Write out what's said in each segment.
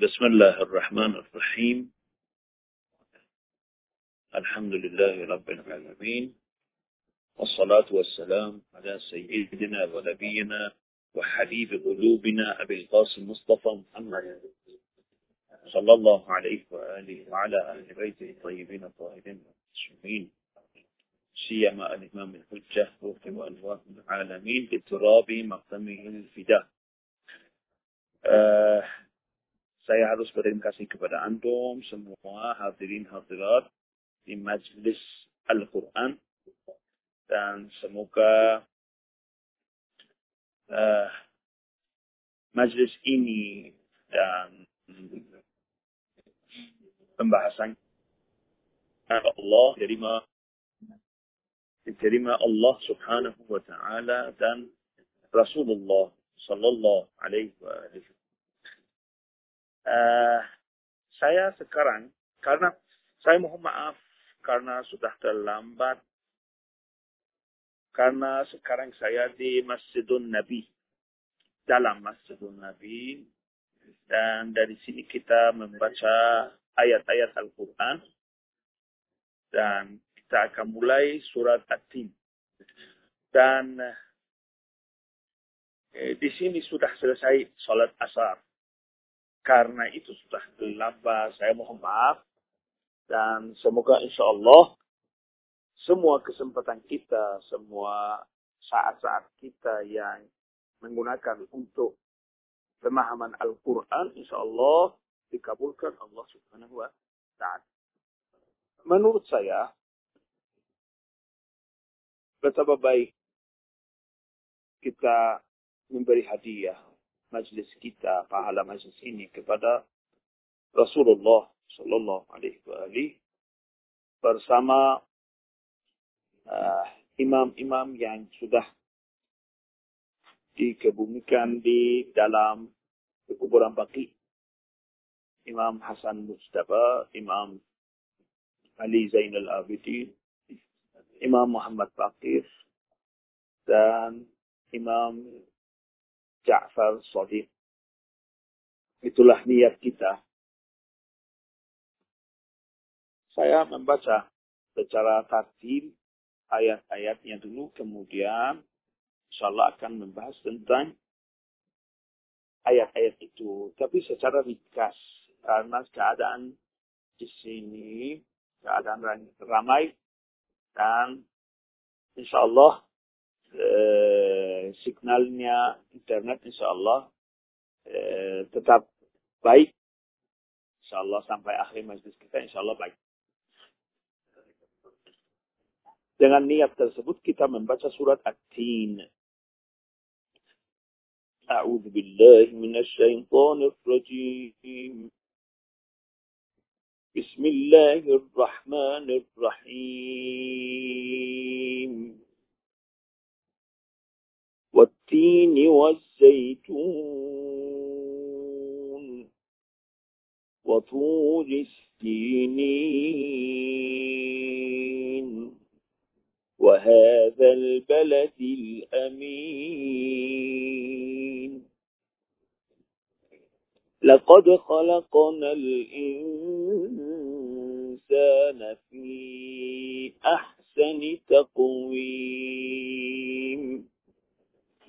بسم الله الرحمن الرحيم. الحمد لله رب العالمين والصلاة والسلام على سيدنا ونبينا وحبيب قلوبنا أبي القاسم مصطفى محمد. صلى الله عليه وآله وعلى أهل بيته الطيبين الطاهرين المعصومين سيما الإمام الحجة وفي أنوار العالمين بتراب مقدمه الفداء uh, saya harus berterima kasih kepada antum semua hadirin hadirat di majlis Al-Quran dan semoga uh, majlis ini dan pembahasan Allah diterima diterima Allah Subhanahu wa taala dan Rasulullah sallallahu alaihi wasallam. Uh, saya sekarang karena saya mohon maaf karena sudah terlambat. Karena sekarang saya di Masjidun Nabi dalam Masjidun Nabi. Dan dari sini kita membaca ayat-ayat Al-Quran. Dan kita akan mulai surat At-Tin. Dan eh, di sini sudah selesai sholat asar karena itu sudah terlambat saya mohon maaf dan semoga insya Allah semua kesempatan kita, semua saat-saat kita yang menggunakan untuk pemahaman Al-Quran, insya Allah dikabulkan Allah Subhanahu wa Ta'ala. Menurut saya, betapa baik kita memberi hadiah majlis kita, pahala majlis ini kepada Rasulullah Sallallahu Alaihi Wasallam bersama imam-imam uh, yang sudah dikebumikan di dalam kuburan baki. Imam Hasan Mustafa, Imam Ali Zainal Abidin, Imam Muhammad Baqir, dan Imam Ja'far Sadiq. Itulah niat kita. Saya membaca secara tartib ayat-ayatnya dulu, kemudian insyaAllah akan membahas tentang ayat-ayat itu. Tapi secara ringkas, karena keadaan di sini, keadaan ramai, dan insyaAllah eh, signalnya internet insyaAllah eh, tetap baik. InsyaAllah sampai akhir majlis kita insyaAllah baik. Dengan niat tersebut kita membaca surat At-Tin. أعوذ بالله من الشيطان الرجيم بسم الله الرحمن الرحيم والتين والزيتون وطور السينين وهذا البلد الأمين. لقد خلقنا الإنسان في أحسن تقويم.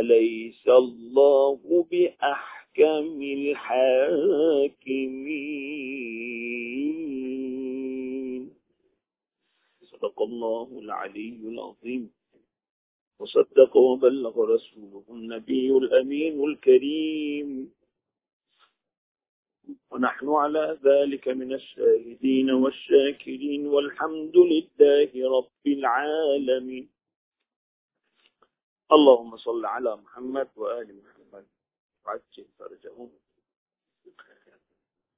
أليس الله بأحكم الحاكمين؟ صدق الله العلي العظيم. وصدق وبلغ رسوله النبي الأمين الكريم. ونحن على ذلك من الشاهدين والشاكرين. والحمد لله رب العالمين. اللهم صل على محمد وآل محمد وعجل فرجهم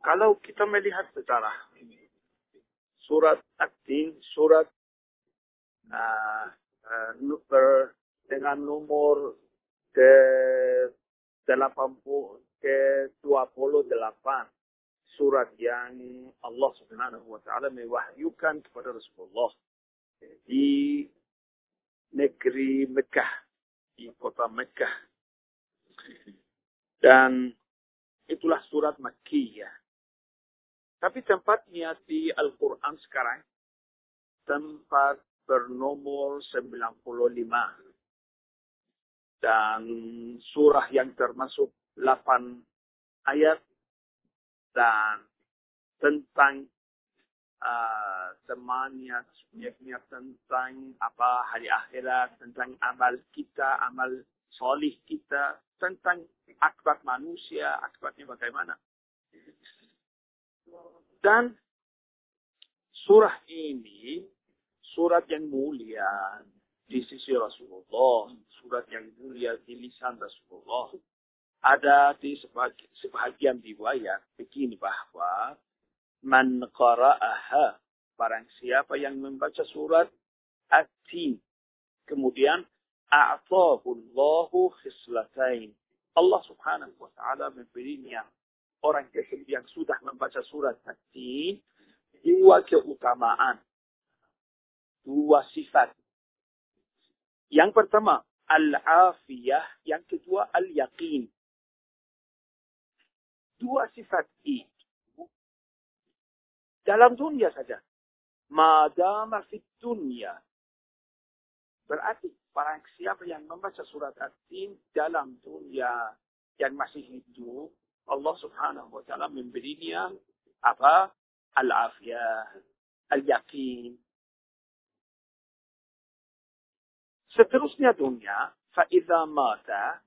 kalau kita melihat secara surat At-Tin, surat uh, uh, ber, dengan nomor ke 80 ke 28 surat yang Allah Subhanahu wa taala mewahyukan kepada Rasulullah di negeri Mekah, di kota Mekah. Dan itulah surat Makkiyah. Tapi tempatnya di Al-Quran sekarang, tempat bernomor 95. Dan surah yang termasuk 8 ayat dan tentang temannya, subjeknya tentang apa hari akhirat, tentang amal kita, amal solih kita, tentang akibat manusia, akibatnya bagaimana. Dan surah ini surat yang mulia di sisi Rasulullah, surat yang mulia di lisan Rasulullah. Ada di sebagian riwayat begini bahwa man qara'aha barang siapa yang membaca surat At-Tin kemudian a'tahu Allahu khislatain Allah Subhanahu wa taala memberinya orang yang sudah membaca surat tadi dua keutamaan, dua sifat. Yang pertama, al-afiyah. Yang kedua, al-yaqin. Dua sifat itu dalam dunia saja. Madama fit dunia. Berarti para siapa yang membaca surat At-Tin dalam dunia yang masih hidup, Allah Subhanahu wa taala memberinya apa? Al-afiyah, al-yaqin. Seterusnya dunia, faidha mata,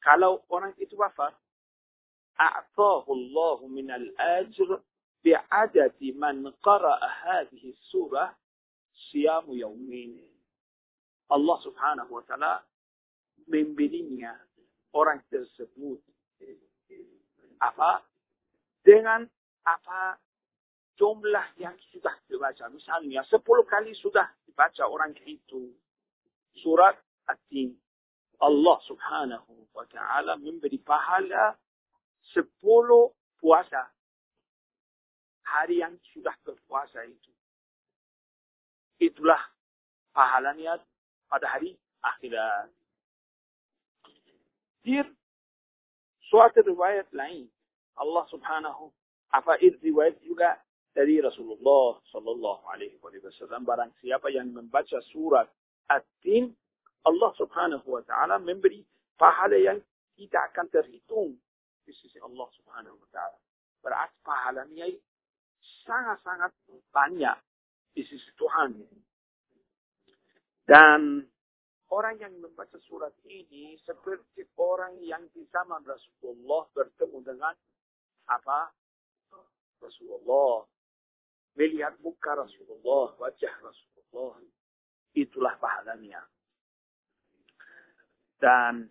kalau orang itu wafat, a'tahu Allah min al-ajr bi'adati man qara'a hadhihi surah siyamu yawmin. Allah subhanahu wa ta'ala memberinya orang tersebut apa dengan apa jumlah yang sudah dibaca. Misalnya sepuluh kali sudah dibaca orang itu surat At-Tin. Allah subhanahu wa ta'ala memberi pahala sepuluh puasa. Hari yang sudah berpuasa itu. Itulah pahalanya pada hari akhirat. Dir suatu riwayat lain. Allah subhanahu apa riwayat juga dari Rasulullah Sallallahu Alaihi Wasallam barang siapa yang membaca surat At-Tin Allah Subhanahu Wa Taala memberi pahala yang tidak akan terhitung di sisi Allah Subhanahu Wa Taala. Berarti pahalanya sangat-sangat banyak di sisi Tuhan. Dan Orang yang membaca surat ini seperti orang yang di zaman Rasulullah bertemu dengan apa? Rasulullah. Melihat muka Rasulullah, wajah Rasulullah. Itulah pahalanya. Dan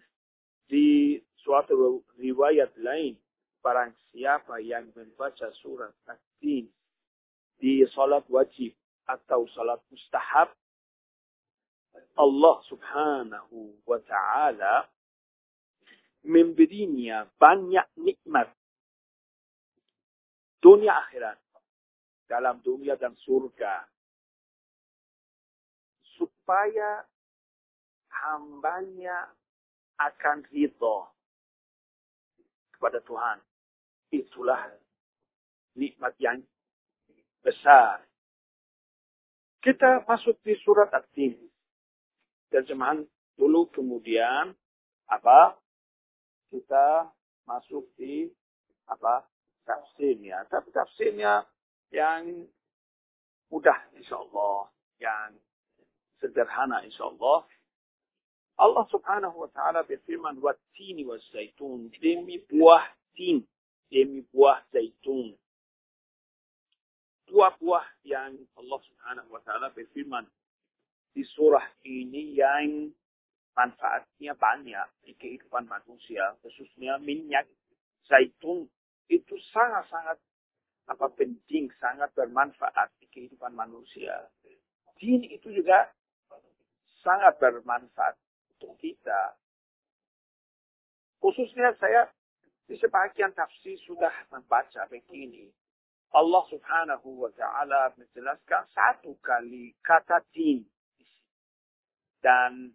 di suatu riwayat lain, barang siapa yang membaca surat At-Tin di salat wajib atau salat mustahab, Allah subhanahu wa ta'ala memberinya banyak nikmat. Dunia akhirat. Dalam dunia dan surga. Supaya hambanya akan ridho kepada Tuhan. Itulah nikmat yang besar. Kita masuk di surat At-Tin. Terjemahan dulu kemudian apa kita masuk di apa tafsirnya. Tapi tafsirnya yang mudah insya Allah yang sederhana insya Allah subhanahu wa ta'ala berfirman wattini wa zaitun. Demi buah tin. Demi buah zaitun dua buah yang Allah subhanahu wa ta'ala berfirman di surah ini yang manfaatnya banyak di kehidupan manusia, khususnya minyak zaitun itu sangat-sangat apa penting, sangat bermanfaat di kehidupan manusia. Din itu juga sangat bermanfaat untuk kita. Khususnya saya di sebagian tafsir sudah membaca begini. Allah subhanahu wa ta'ala menjelaskan satu kali kata din. Dan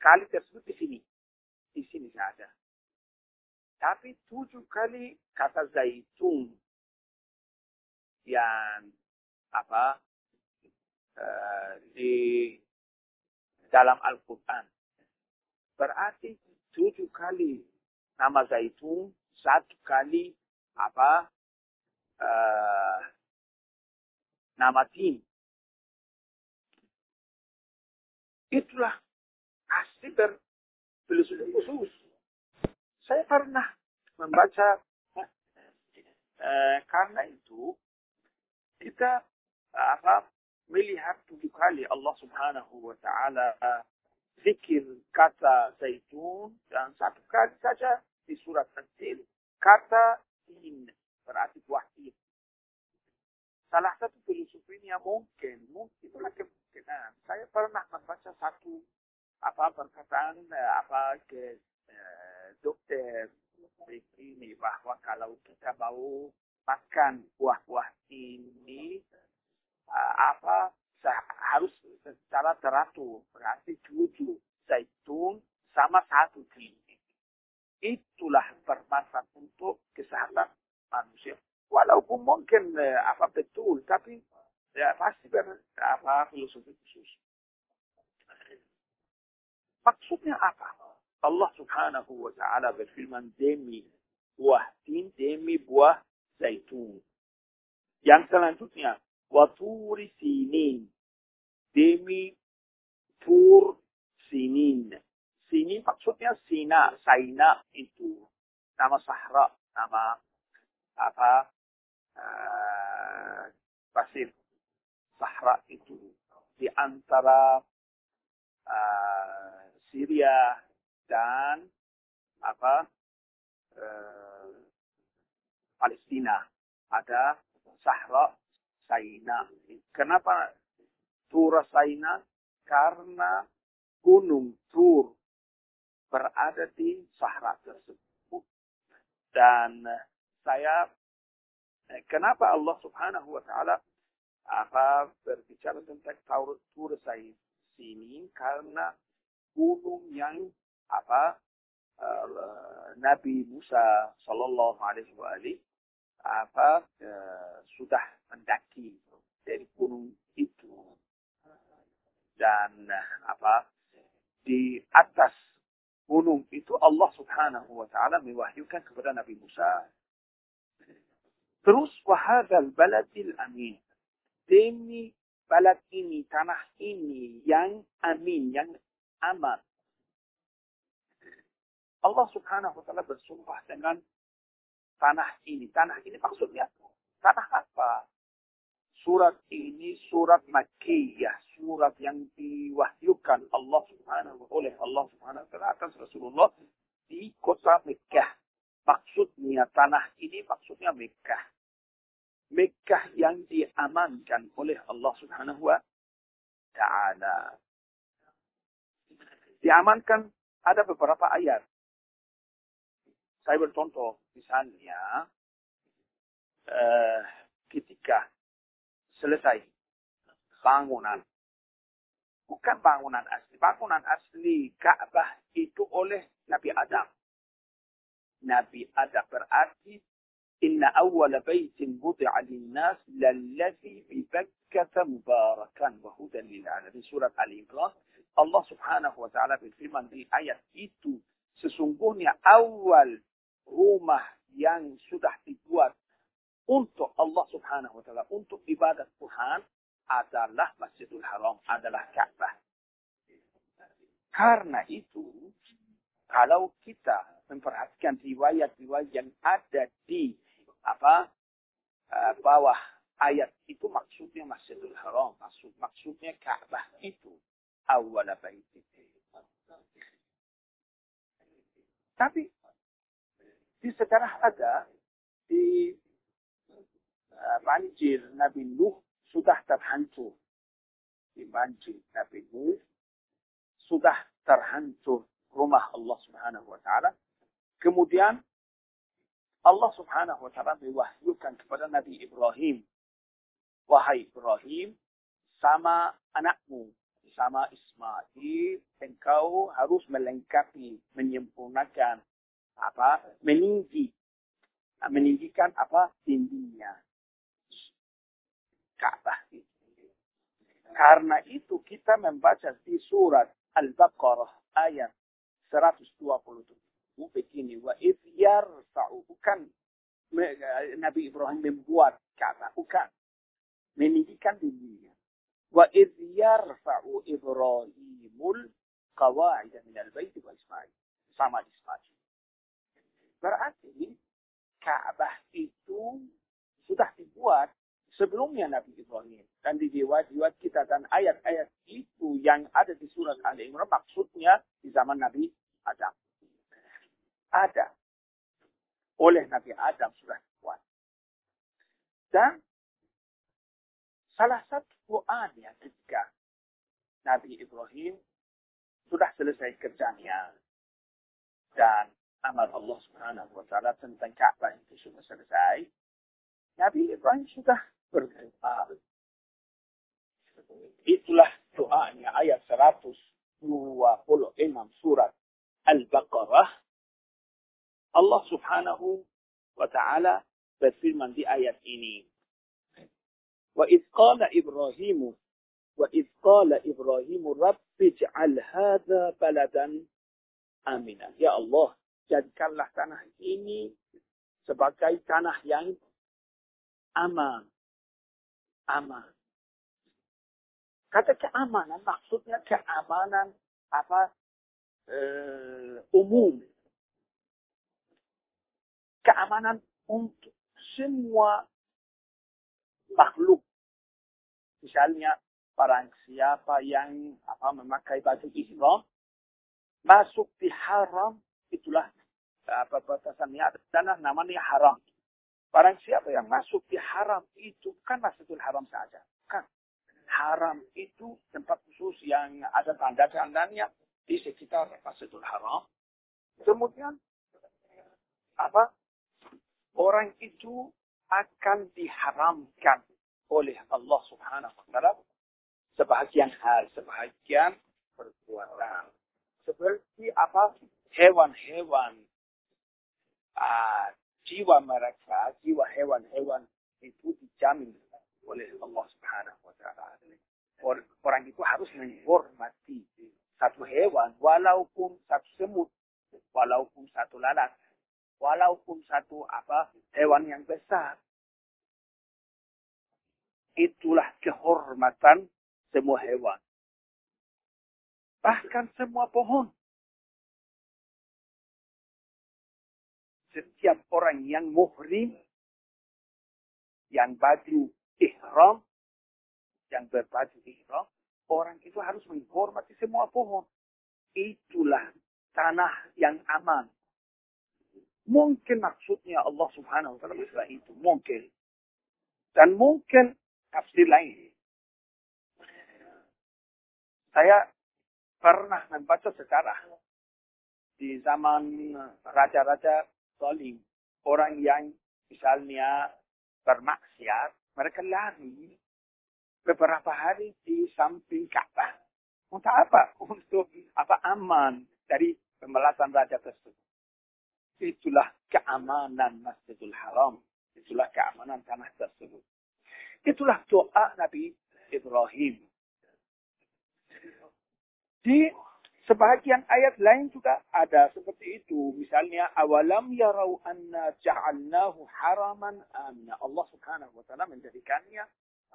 kali tersebut di sini. Di sini saja. Tapi tujuh kali kata zaitun yang apa uh, di dalam Al-Quran. Berarti tujuh kali nama zaitun, satu kali apa uh, nama tim. Itulah asli berfilosofi khusus. Saya pernah membaca uh, karena itu kita apa melihat tujuh kali Allah Subhanahu wa taala zikir kata zaitun dan satu kali saja di surat kecil kata in berarti tin. Salah satu filosofinya mungkin, mungkin itulah kemungkinan. Saya pernah membaca satu apa perkataan apa ke eh, dokter ini bahwa kalau kita mau makan buah-buah ini uh, apa harus secara teratur berarti tujuh zaitun sama satu tin itulah bermanfaat untuk kesehatan manusia walaupun mungkin uh, apa betul tapi ya pasti ber, apa filosofi khusus maksudnya apa Allah subhanahu wa ta'ala berfirman demi buah tin demi buah zaitun. Yang selanjutnya, waturi sinin. Demi tur sinin. Sinin maksudnya Sina, Saina itu nama Sahra, nama apa uh, pasir Sahra itu di antara uh, Syria dan apa uh, Palestina. Ada Sahra Saina. Kenapa Tura Saina? Karena gunung Tur berada di Sahra tersebut. Dan saya, kenapa Allah subhanahu wa ta'ala apa berbicara tentang Taurat Tur sini? Karena gunung yang apa uh, Nabi Musa Sallallahu Alaihi Wasallam apa uh, sudah mendaki dari gunung itu dan apa di atas gunung itu Allah Subhanahu wa taala mewahyukan kepada Nabi Musa terus wahadal baladil amin demi balad ini tanah ini yang amin yang aman Allah Subhanahu wa taala bersumpah dengan tanah ini. Tanah ini maksudnya tanah apa? Surat ini surat Makkiyah, surat yang diwahyukan Allah Subhanahu oleh Allah Subhanahu wa taala atas Rasulullah di kota Mekkah. Maksudnya tanah ini maksudnya Mekkah. Mekkah yang diamankan oleh Allah Subhanahu wa taala. Diamankan ada beberapa ayat saya bercontoh, misalnya eh, ketika selesai bangunan, bukan bangunan asli, bangunan asli Ka'bah itu oleh Nabi Adam. Nabi Adam berarti Inna awwala baitin budi'a linnas lalladhi bi Bakkah mubarakan wa hudan lil alamin. Surat Al-Imran Allah Subhanahu wa taala berfirman di ayat itu sesungguhnya awal rumah yang sudah dibuat untuk Allah Subhanahu wa taala untuk ibadat Tuhan adalah Masjidil Haram, adalah Ka'bah. Karena itu, kalau kita memperhatikan riwayat-riwayat yang ada di apa uh, bawah ayat itu maksudnya Masjidil Haram, maksud maksudnya Ka'bah itu awal bait Tapi di sejarah ada di uh, banjir Nabi Nuh sudah terhancur. Di banjir Nabi Nuh sudah terhancur rumah Allah Subhanahu wa taala. Kemudian Allah Subhanahu wa taala mewahyukan kepada Nabi Ibrahim, wahai Ibrahim, sama anakmu, sama Ismail, engkau harus melengkapi, menyempurnakan apa? meninggi meninggikan apa? tingginya. Ka'bah Karena itu kita membaca di surat Al-Baqarah ayat 127 begini wa id yarfa'u bukan Nabi Ibrahim membuat Ka'bah bukan. Meninggikan dirinya wa id yarfa'u Ibrahimul min al-bait wa Ismail sama Ismail berarti Ka'bah itu sudah dibuat sebelumnya Nabi Ibrahim. Dan di riwayat kita dan ayat-ayat itu yang ada di surat Al Imran maksudnya di zaman Nabi Adam ada oleh Nabi Adam sudah dibuat. Dan salah satu doanya ketika Nabi Ibrahim sudah selesai kerjanya dan amal Allah Subhanahu wa taala tentang Ka'bah itu sudah selesai. Nabi Ibrahim sudah berdoa. Itulah doanya ayat 126 surat Al-Baqarah Allah subhanahu wa ta'ala berfirman di ayat ini. Wa idh qala Ibrahimu wa idh qala Ibrahimu rabbi ij'al hadha baladan aminan. Ya Allah, jadikanlah tanah ini sebagai tanah yang aman. Aman. Kata keamanan maksudnya keamanan apa uh, umum keamanan untuk semua makhluk. Misalnya barang siapa yang apa memakai baju ihram masuk di haram itulah apa batasannya tanah namanya haram. Barang siapa yang masuk di haram itu kan Masjidil Haram saja. Kan haram itu tempat khusus yang ada tanda-tandanya di sekitar Masjidil Haram. Kemudian apa orang itu akan diharamkan oleh Allah Subhanahu wa taala sebahagian hal, sebahagian perbuatan. Seperti apa? Hewan-hewan uh, jiwa mereka, jiwa hewan-hewan itu dijamin oleh Allah Subhanahu wa taala. Orang itu harus menghormati satu hewan walaupun satu semut, walaupun satu lalat, walaupun satu apa hewan yang besar. Itulah kehormatan semua hewan. Bahkan semua pohon. Setiap orang yang muhrim, yang baju ihram, yang berbaju ihram, orang itu harus menghormati semua pohon. Itulah tanah yang aman, Mungkin maksudnya Allah subhanahu wa ta'ala itu. Mungkin. Dan mungkin tafsir lain. Saya pernah membaca sejarah di zaman raja-raja zalim. Orang yang misalnya bermaksiat, mereka lari beberapa hari di samping Ka'bah. Untuk apa? Untuk apa aman dari pembalasan raja tersebut. Itulah keamanan Masjidil Haram. Itulah keamanan tanah tersebut. Itulah doa Nabi Ibrahim. Di sebahagian ayat lain juga ada seperti itu. Misalnya, awalam yarau anna ja'alnahu haraman amina. Allah subhanahu wa ta'ala menjadikannya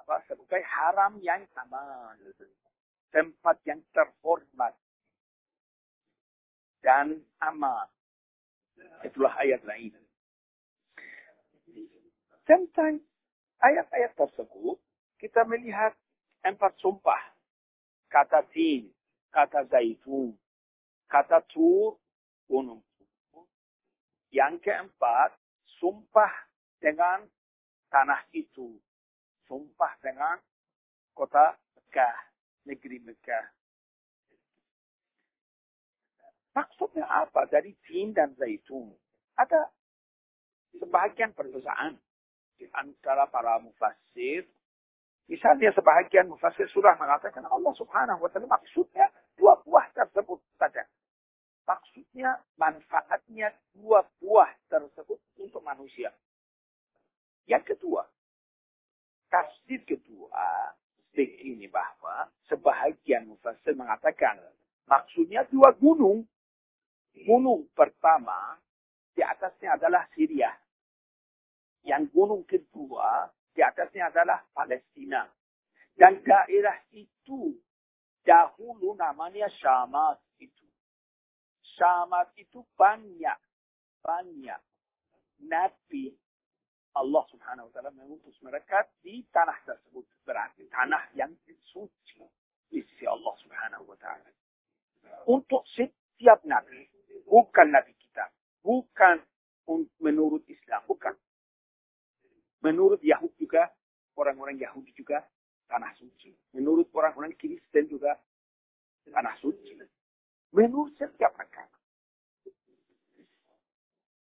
apa, sebagai haram yang aman. Tempat yang terhormat. Dan aman. Itulah ayat lain. Tentang ayat-ayat tersebut, kita melihat empat sumpah. Kata tin, kata zaitun, kata tur, gunung. Yang keempat, sumpah dengan tanah itu. Sumpah dengan kota Mekah, negeri Mekah. Maksudnya apa? Dari tin dan zaitun. Ada sebahagian perbedaan di antara para mufassir. Misalnya sebahagian mufassir sudah mengatakan Allah subhanahu wa ta'ala maksudnya dua buah tersebut saja. Maksudnya manfaatnya dua buah tersebut untuk manusia. Yang kedua, tafsir kedua begini bahwa sebahagian mufassir mengatakan maksudnya dua gunung gunung pertama di atasnya adalah Syria. Yang gunung kedua di atasnya adalah Palestina. Dan daerah itu dahulu namanya Syamat itu. Syamat itu banyak, banyak Nabi Allah subhanahu wa ta'ala mengutus mereka di tanah tersebut. Berarti tanah yang suci di Allah subhanahu wa ta'ala. Untuk setiap Nabi bukan nabi kita, bukan menurut Islam, bukan. Menurut Yahudi juga, orang-orang Yahudi juga tanah suci. Menurut orang-orang Kristen juga tanah suci. Menurut setiap agama.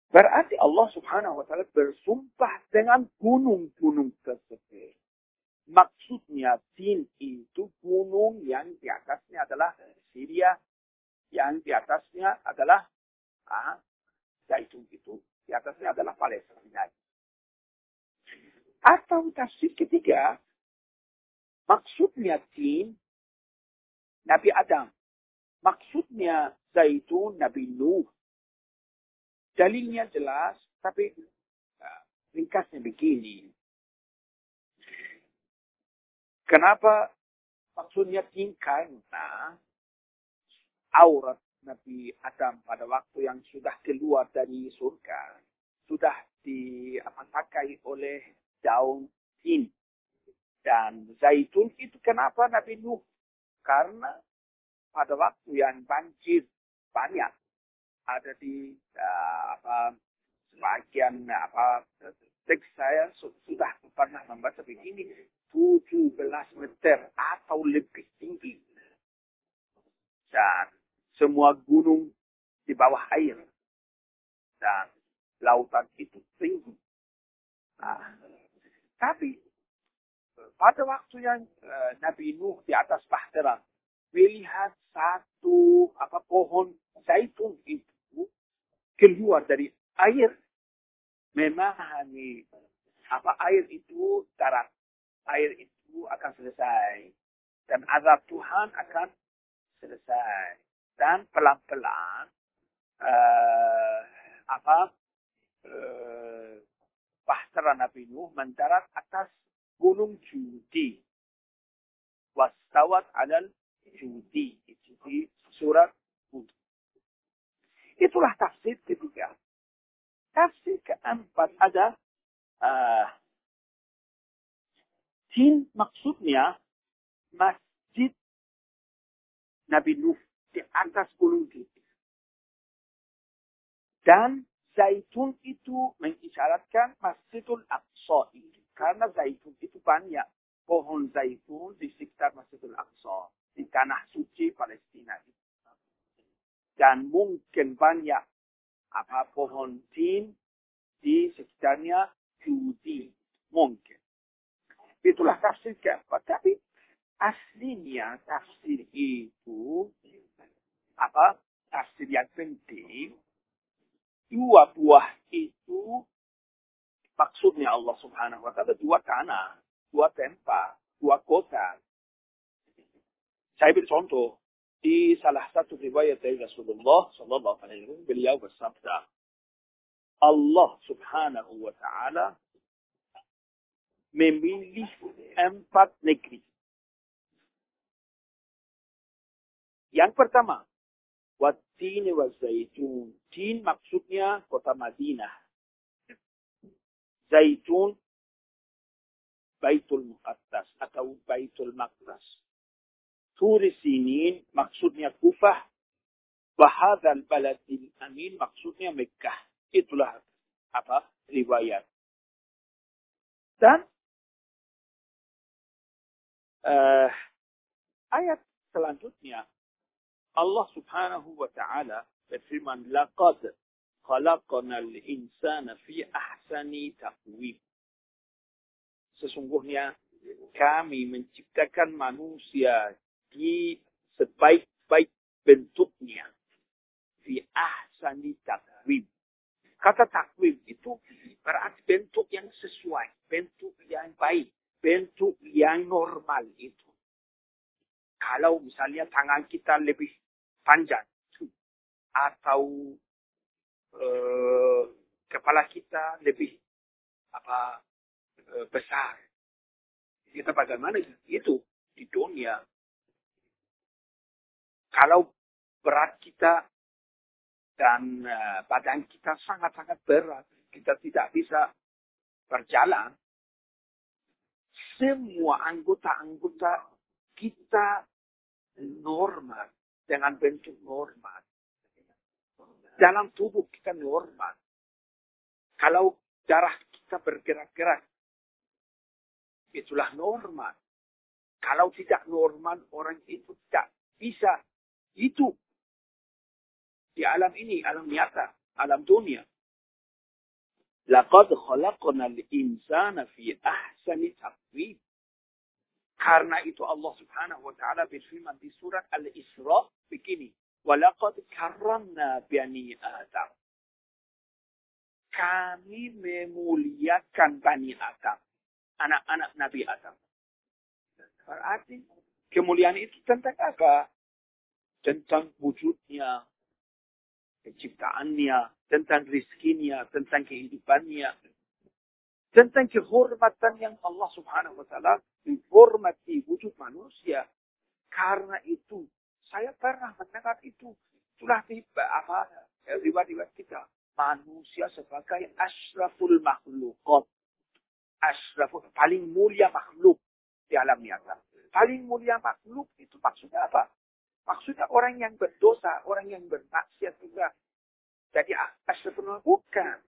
Berarti Allah subhanahu wa ta'ala bersumpah dengan gunung-gunung tersebut. Maksudnya tin itu gunung yang di atasnya adalah Syria, yang di atasnya adalah ah, zaitun itu, di atasnya adalah Palestina. Atau tafsir ketiga, maksudnya tin Nabi Adam. Maksudnya zaitun Nabi Nuh. Dalilnya jelas, tapi uh, ringkasnya begini. Kenapa maksudnya tin? Karena aurat Nabi Adam pada waktu yang sudah keluar dari surga sudah dipakai oleh daun tin dan zaitun itu kenapa Nabi Nuh? Karena pada waktu yang banjir banyak ada di uh, apa sebagian apa teks saya sudah pernah membaca begini 17 meter atau lebih tinggi dan semua gunung di bawah air. Dan lautan itu tinggi. Nah, tapi pada waktu yang uh, Nabi Nuh di atas bahtera melihat satu apa pohon zaitun itu keluar dari air memahami apa air itu darat air itu akan selesai dan azab Tuhan akan selesai dan pelan-pelan uh, apa uh, bahtera Nabi Nuh mendarat atas gunung Judi. Wastawat alal Judi. Itu di surat Hud. Itulah tafsir ketiga. Tafsir keempat ada uh, tin maksudnya masjid Nabi Nuh di atas gunung itu. Dan zaitun itu mengisyaratkan Masjidul Aqsa itu. Karena zaitun itu banyak pohon zaitun di sekitar Masjidul Aqsa. Di tanah suci Palestina. Dan mungkin banyak apa pohon tin di sekitarnya Judi. Mungkin. Itulah tafsir keempat. Tapi aslinya tafsir itu apa tafsir yang penting dua buah itu maksudnya Allah Subhanahu wa taala dua tanah, dua tempat, dua kota. Saya beri contoh di salah satu riwayat dari Rasulullah sallallahu alaihi wasallam beliau bersabda Allah Subhanahu wa taala memilih empat negeri. Yang pertama, Watini wa zaitun. Tin maksudnya kota Madinah. Zaitun Baitul Muqaddas atau Baitul Maqdas. Turi Sinin maksudnya Kufah. Wahadal Baladil Amin maksudnya Mekah. Itulah apa riwayat. Dan uh, ayat selanjutnya Allah Subhanahu wa taala berfirman laqad khalaqnal insana fi ahsani taqwim. Sesungguhnya kami menciptakan manusia di sebaik-baik bentuknya. Fi ahsani takwim. Kata takwim itu berarti bentuk yang sesuai, bentuk yang baik, bentuk yang normal itu. Kalau misalnya tangan kita lebih panjang atau uh, kepala kita lebih apa uh, besar. Kita bagaimana itu di dunia. Kalau berat kita dan uh, badan kita sangat-sangat berat, kita tidak bisa berjalan. Semua anggota-anggota kita normal dengan bentuk normal. Dalam tubuh kita normal. Kalau darah kita bergerak-gerak, itulah normal. Kalau tidak normal, orang itu tidak bisa hidup di alam ini, alam nyata, alam dunia. Laqad khalaqna al-insana fi ahsani taqwim. Karena itu Allah Subhanahu wa taala berfirman di surat Al-Isra begini, "Walaqad karramna bani Adam." Kami memuliakan Bani Adam, anak-anak Nabi Adam. Berarti kemuliaan itu tentang apa? Tentang wujudnya, penciptaannya, tentang rizkinya, tentang kehidupannya, tentang kehormatan yang Allah subhanahu wa ta'ala menghormati wujud manusia. Karena itu, saya pernah mendengar itu. Itulah tiba apa riwayat-riwayat kita. Manusia sebagai ashraful makhlukot. Ashraful, paling mulia makhluk di alam nyata. Paling mulia makhluk itu maksudnya apa? Maksudnya orang yang berdosa, orang yang bermaksiat juga. Jadi ashraful bukan.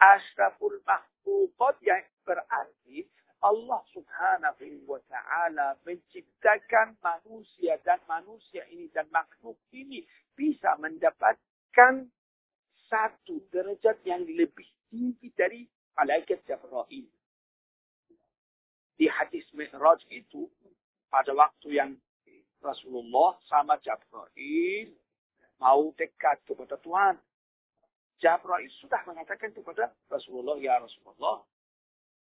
Makhluk makhlukat yang berarti Allah subhanahu wa ta'ala menciptakan manusia dan manusia ini dan makhluk ini bisa mendapatkan satu derajat yang lebih tinggi dari malaikat Jibril. Di hadis Mi'raj itu, pada waktu yang Rasulullah sama Jibril mau dekat kepada Tuhan. Jabrail sudah mengatakan kepada Rasulullah, ya Rasulullah,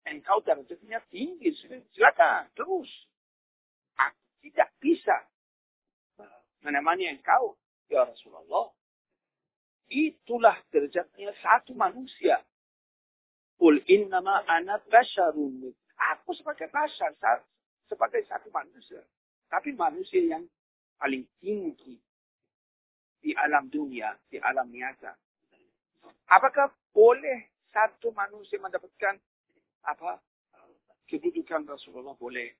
engkau derajatnya tinggi, silakan terus. Aku tidak bisa menemani engkau, ya Rasulullah. Itulah derajatnya satu manusia. Qul innama ana basharun. Aku sebagai bashar, sebagai satu manusia. Tapi manusia yang paling tinggi di alam dunia, di alam nyata. Apakah boleh satu manusia mendapatkan apa kedudukan Rasulullah boleh?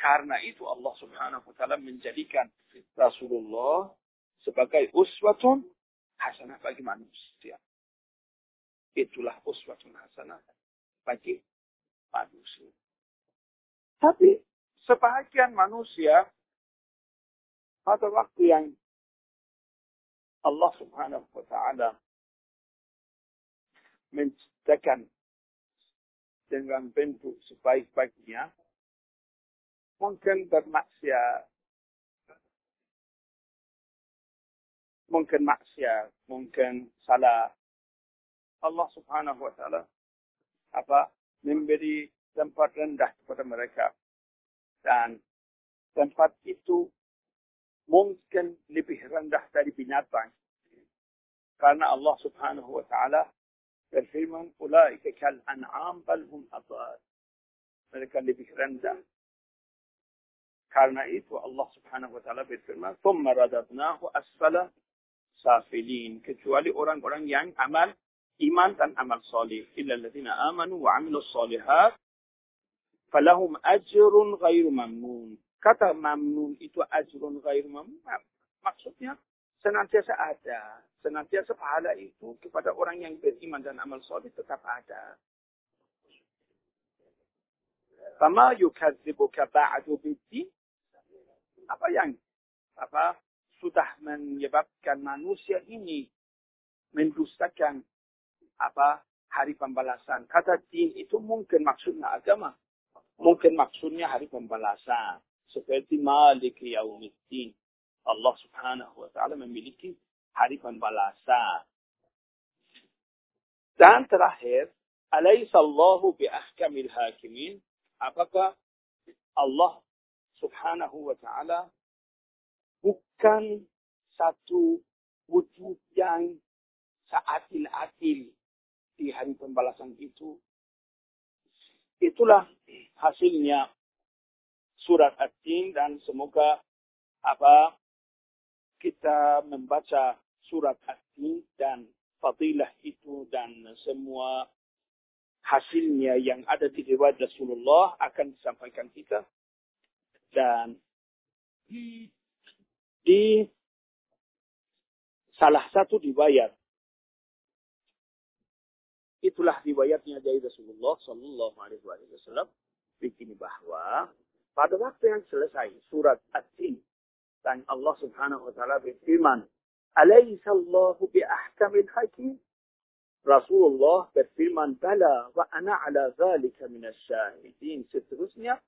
Karena itu Allah Subhanahu wa taala menjadikan Rasulullah sebagai uswatun hasanah bagi manusia. Itulah uswatun hasanah bagi manusia. Tapi sebahagian manusia pada waktu yang Allah subhanahu wa ta'ala menciptakan dengan bentuk sebaik-baiknya, mungkin bermaksiat, mungkin maksiat, mungkin salah. Allah subhanahu wa ta'ala apa memberi tempat rendah kepada mereka. Dan tempat itu mungkin lebih rendah dari binatang. Karena Allah subhanahu wa ta'ala berfirman, Ulaika kal an'am balhum adal. Mereka lebih rendah. Karena itu Allah subhanahu wa ta'ala berfirman, ثُمَّ رَدَدْنَاهُ أَسْفَلَ سَافِلِينَ Kecuali orang-orang yang amal iman dan amal salih. إِلَّا الَّذِينَ آمَنُوا وَعَمِلُوا الصَّالِحَاتِ فَلَهُمْ أَجْرٌ غَيْرُ مَمْنُونَ Kata mamnun itu ajrun ghair mamnun. Maksudnya senantiasa ada. Senantiasa pahala itu kepada orang yang beriman dan amal soleh tetap ada. Fama yukadzibuka ba'du biddin. Apa yang apa sudah menyebabkan manusia ini mendustakan apa hari pembalasan. Kata din itu mungkin maksudnya agama. Mungkin maksudnya hari pembalasan. Seperti Malik Yaumiddin. Allah subhanahu wa ta'ala memiliki hari pembalasan. Dan terakhir, Alaysa Allahu bi ahkamil hakimin? Apakah Allah subhanahu wa ta'ala bukan satu wujud yang seadil-adil di hari pembalasan itu. Itulah hasilnya surat At-Tin dan semoga apa kita membaca surat At-Tin dan fadilah itu dan semua hasilnya yang ada di riwayat Rasulullah akan disampaikan kita. Dan di salah satu riwayat itulah riwayatnya dari Rasulullah Shallallahu Alaihi Wasallam. Begini bahwa pada waktu yang selesai surat At-Tin dan Allah Subhanahu Wa Taala berfirman, "Alaysa Allahu bi ahkamil hakim?" Rasulullah berfirman, "Bala wa ana ala zalika minasyahidin." Seterusnya,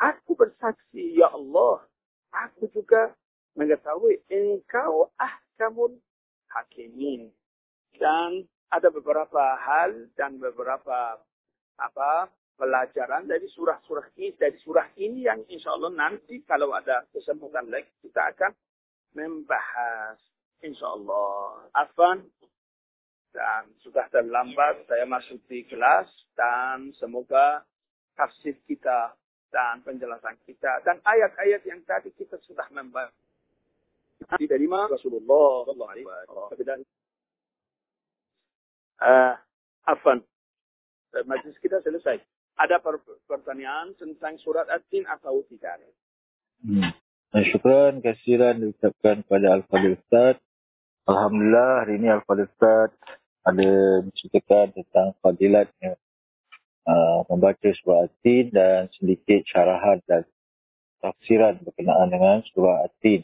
aku bersaksi ya Allah, aku juga mengetahui engkau ahkamul hakimin. Dan ada beberapa hal dan beberapa apa pelajaran dari surah-surah ini, dari surah ini yang insya Allah nanti kalau ada kesempatan lagi kita akan membahas insya Allah. Afan dan sudah terlambat saya masuk di kelas dan semoga tafsir kita dan penjelasan kita dan ayat-ayat yang tadi kita sudah membahas diterima Rasulullah sallallahu alaihi wasallam. Uh, afan. Majlis kita selesai. Ada pertanyaan tentang surat At-Tin atau tidak? Hmm. Syukran kasiran diucapkan kepada Al-Fadil Ustaz. Alhamdulillah hari ini Al-Fadil Ustaz ada menceritakan tentang fadilatnya uh, membaca surah At-Tin dan sedikit syarahan dan tafsiran berkenaan dengan surah At-Tin.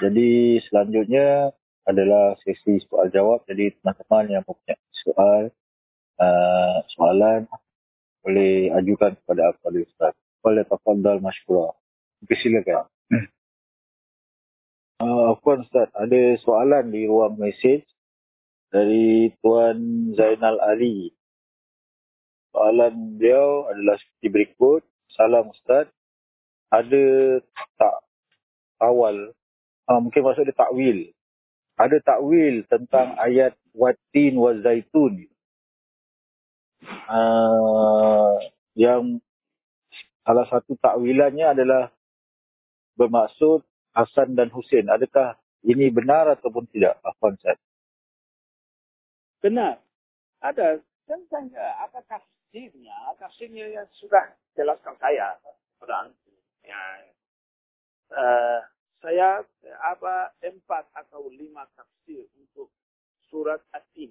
Jadi selanjutnya adalah sesi soal jawab. Jadi teman-teman yang mempunyai soal, uh, soalan boleh ajukan kepada Al-Fadhil Ustaz. Boleh tafadhal masykurah. Silakan. Uh, Afwan Ustaz, ada soalan di ruang mesej dari Tuan Zainal Ali. Soalan beliau adalah seperti berikut. Salam Ustaz. Ada tak awal uh, mungkin maksud dia takwil. Ada takwil tentang ayat watin wa zaitun. Uh, yang salah satu takwilannya adalah bermaksud Hasan dan Husin. Adakah ini benar ataupun tidak? Afwan Ustaz. Benar. Ada tentang apa tafsirnya. Tafsirnya yang sudah jelaskan saya. Dan, ya, uh, saya apa empat atau lima tafsir untuk surat At-Tin.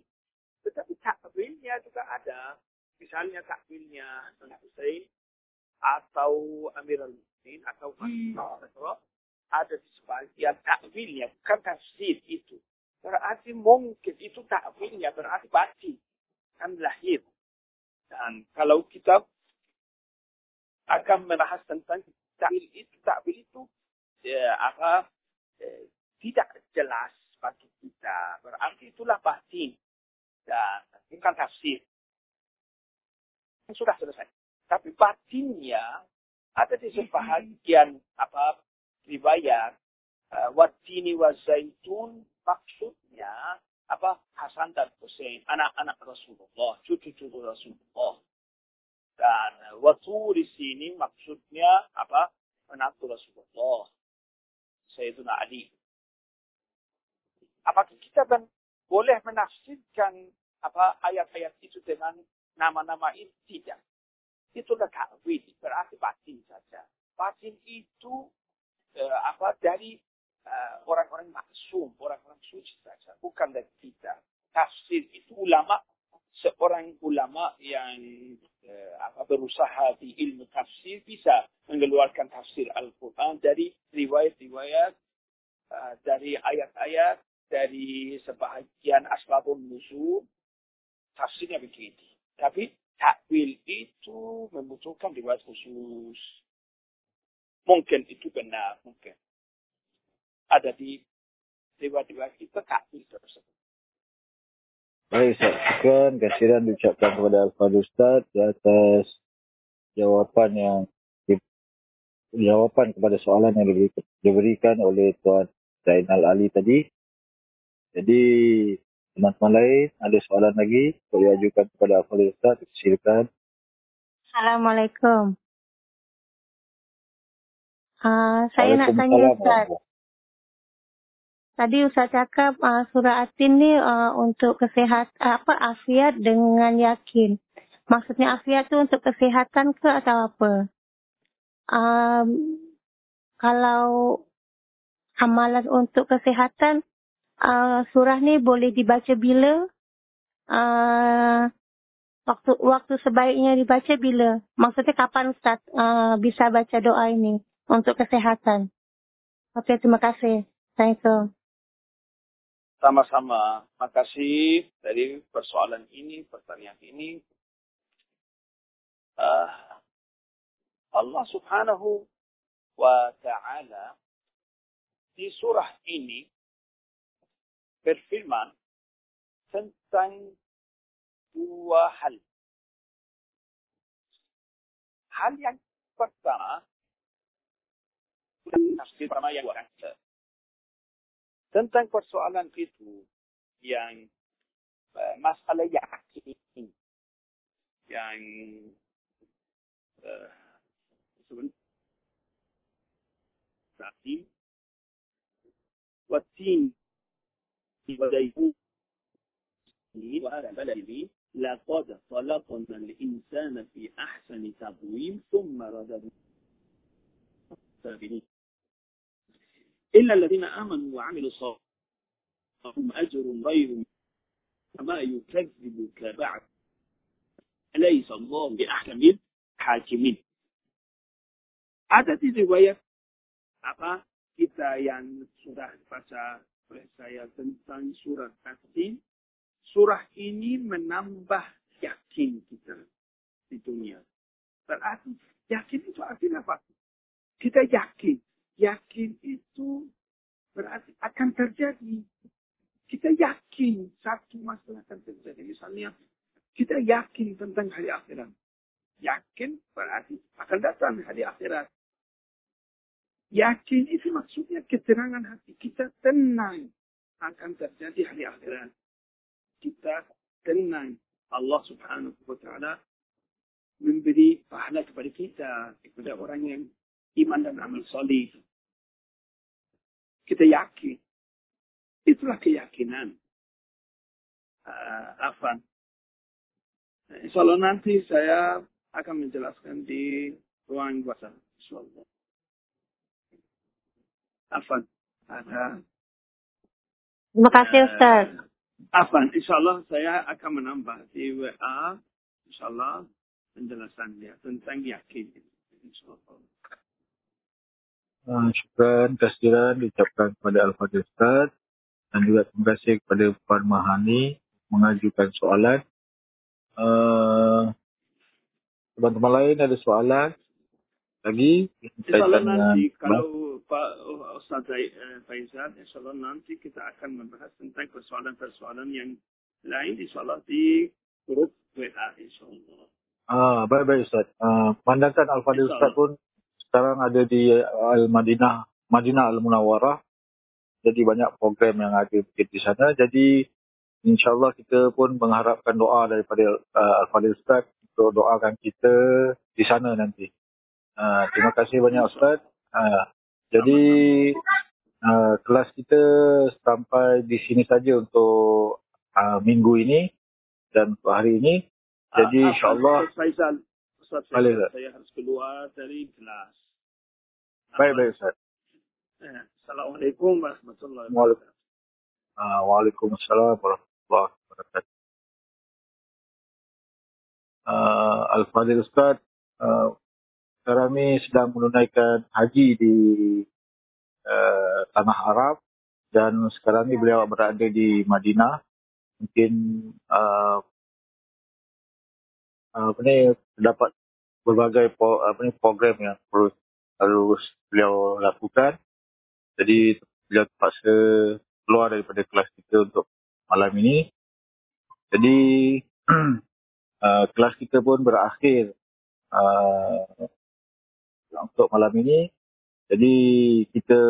Tetapi takwilnya juga ada. Misalnya takwilnya Nabi Hussein atau Amirul Mukminin atau Rasulullah ada di sebagian takwilnya bukan tafsir itu. Berarti mungkin itu takwilnya berarti batin kan lahir. Dan kalau kita akan membahas tentang takwil itu, takwil itu ya, apa eh, tidak jelas bagi kita. Berarti itulah batin dan bukan tafsir. Sudah selesai. Tapi batinnya ada di sebahagian apa riwayat uh, watini wa zaitun maksudnya apa Hasan dan Hussein anak-anak Rasulullah cucu-cucu Rasulullah dan waktu di sini maksudnya apa menantu Rasulullah Sayyidina Ali. Apakah kita ben, boleh menafsirkan apa ayat-ayat itu dengan nama-nama itu? Tidak. Itulah takwil, berarti batin saja. Batin itu uh, apa dari uh, orang-orang maksum, orang-orang suci saja, bukan dari kita. Tafsir itu ulama seorang ulama yang uh, apa berusaha di ilmu tafsir bisa mengeluarkan tafsir Al-Quran dari riwayat-riwayat uh, dari ayat-ayat dari sebahagian asbabun nuzul tafsirnya begitu. Tapi takwil itu membutuhkan riwayat khusus. Mungkin itu benar, mungkin. Ada di riwayat-riwayat kita takwil tersebut. Baik, saya kasihan diucapkan kepada Al-Fadul Ustaz di atas jawapan yang jawapan kepada soalan yang diberikan oleh Tuan Zainal Ali tadi. Jadi, teman-teman lain ada soalan lagi boleh ajukan kepada Al-Fadul Ustaz. Silakan. Assalamualaikum. Uh, saya nak tanya Ustaz. Tadi Ustaz cakap uh, surah Atin ni uh, untuk kesehatan apa afiat dengan yakin. Maksudnya afiat tu untuk kesehatan ke atau apa? Um, kalau amalan untuk kesehatan uh, surah ni boleh dibaca bila? Uh, waktu waktu sebaiknya dibaca bila? Maksudnya kapan Ustaz uh, bisa baca doa ini untuk kesehatan? Okey, terima kasih. Assalamualaikum. Sama-sama. Makasih dari persoalan ini, pertanyaan ini. Uh, Allah subhanahu wa ta'ala di surah ini berfirman tentang dua hal. Hal yang pertama, pertama yang tentang persoalan itu yang uh, masalah yakin yang uh, sebenarnya وديمون وهذا بلد لقد خلقنا الإنسان في أحسن تقويم ثم رددنا إلا الذين آمنوا وعملوا الصالحات أجر غير فما يكذبك بعد أليس الله بأحكم الحاكمين ada di riwayat apa kita yang sudah baca oleh saya tentang surat Tasin, surah ini menambah yakin kita di dunia. Berarti yakin itu artinya apa? Kita yakin yakin itu berarti akan terjadi. Kita yakin satu masalah akan terjadi. Misalnya, kita yakin tentang hari akhirat. Yakin berarti akan datang hari akhirat. Yakin itu maksudnya keterangan hati kita tenang akan terjadi hari akhirat. Kita tenang. Allah subhanahu wa ta'ala memberi pahala kepada kita, kepada orang yang iman dan amal soleh. Kita yakin. Itulah keyakinan. Uh, Afan. Insya Allah nanti saya akan menjelaskan di ruang kuasa. InsyaAllah. Afan. Ada. Terima kasih Ustaz. Uh, Afan. Insya Allah saya akan menambah di WA. Insya Allah penjelasan dia tentang yakin. InsyaAllah. Uh, syukran, kasiran diucapkan kepada Al-Fatih Ustaz dan juga terima kasih kepada Puan Mahani mengajukan soalan. Uh, teman-teman lain ada soalan lagi? InsyaAllah nanti kalau Pak Ustaz uh, Faizal, insyaAllah nanti kita akan membahas tentang persoalan-persoalan yang lain insyaAllah di grup WA insyaAllah. Ah, baik-baik Ustaz. Uh, pandangan Al-Fadhil Ustaz pun sekarang ada di Al-Madinah, Madinah Al-Munawwarah. Jadi banyak program yang ada di sana. Jadi insyaAllah kita pun mengharapkan doa daripada uh, Al-Fadil Ustaz untuk doakan kita di sana nanti. Uh, terima kasih banyak Ustaz. Uh, jadi uh, kelas kita sampai di sini saja untuk uh, minggu ini dan hari ini. Jadi uh, insyaAllah. Faisal, Ustaz Faisal, saya harus keluar dari kelas. Baik, baik Ustaz. Assalamualaikum warahmatullahi wabarakatuh. Waalaikumsalam warahmatullahi wabarakatuh. Al-Fadhil Ustaz uh, sekarang ni sedang menunaikan haji di uh, Tanah Arab dan sekarang ni beliau berada di Madinah. Mungkin uh, apa ni terdapat berbagai po, apa ni program yang harus harus beliau lakukan. Jadi beliau terpaksa keluar daripada kelas kita untuk malam ini. Jadi uh, kelas kita pun berakhir uh, untuk malam ini. Jadi kita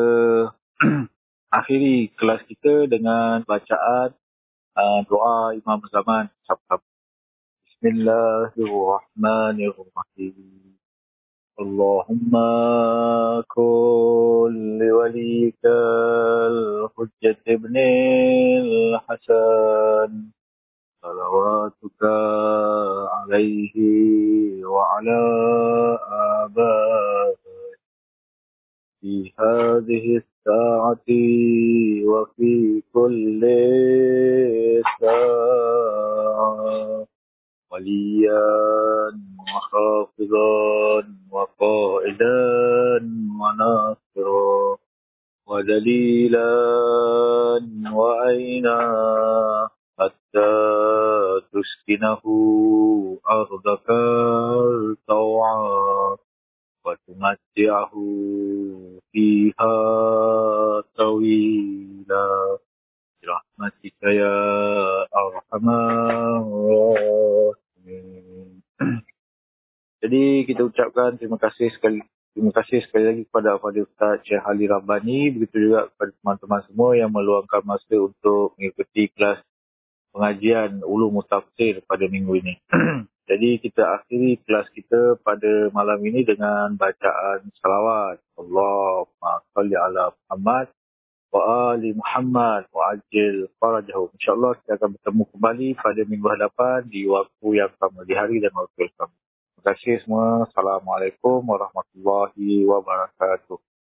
akhiri kelas kita dengan bacaan uh, doa Imam Zaman. Bismillahirrahmanirrahim. Allahumma كن لوليك الحجة ابن الحسن صلواتك عليه وعلى آبائه في هذه الساعة وفي كل ساعة. وليا وحافظا وقائدا وناصرا. ودليلا وعينا حتى تسكنه أرضك طوعا وتمتعه فيها طويلا برحمتك يا أرحم الراحمين Jadi kita ucapkan terima kasih sekali terima kasih sekali lagi kepada Fadil Ustaz Syekh Ali Rabbani begitu juga kepada teman-teman semua yang meluangkan masa untuk mengikuti kelas pengajian ulum tafsir pada minggu ini. Jadi kita akhiri kelas kita pada malam ini dengan bacaan salawat. Allahumma salli ala Muhammad wa ali Muhammad wa ajil farajahum. InsyaAllah kita akan bertemu kembali pada minggu hadapan di waktu yang sama, di hari dan waktu yang sama. Terima kasih semua. Assalamualaikum warahmatullahi wabarakatuh.